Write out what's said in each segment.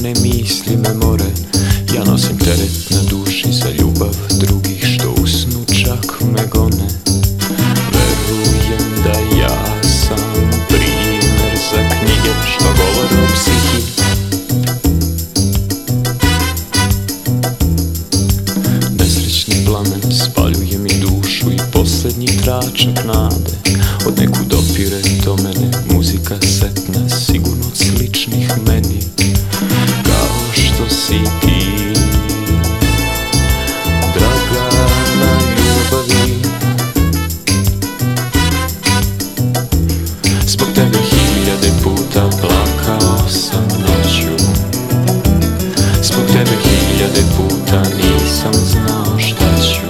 crne misli me more. Ja nosim teret na duši za ljubav drugih što usnu čak me gone. Verujem da ja sam primer za knjige što govore o psihi. Nesrećni plamen spaljuje mi dušu i posljednji tračak nade. Od neku dopire do mene muzika setna puta nisam znao šta ću.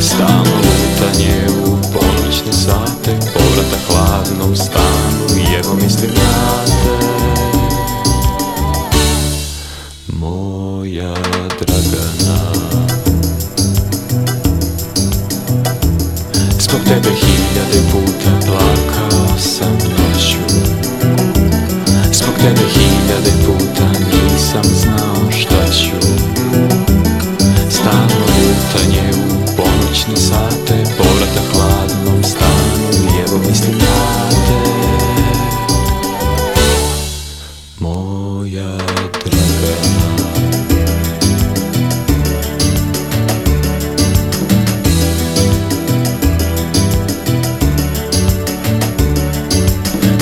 Stalno lutanje u ponoćne sate Povrata hladnom stanu i evo mislim na te Moja Dragana Zbog tebe hiljade puta plakao sam noću. Zbog tebe hiljade puta nisam znao ću. Stalno lutanje u ponoćne sate Povrata hladnom stanu i evo mislim na te Moja Dragana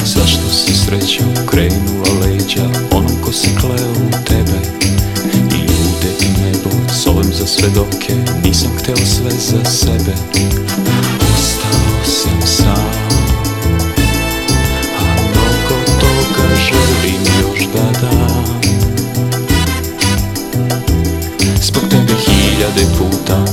Zašto si srećom krenula leđa Onom ko se kleo Za svedoke Nisam htio sve za sebe. Ostao sam sam. A mnogo toga želim još da dam. Zbog tebe hiljade puta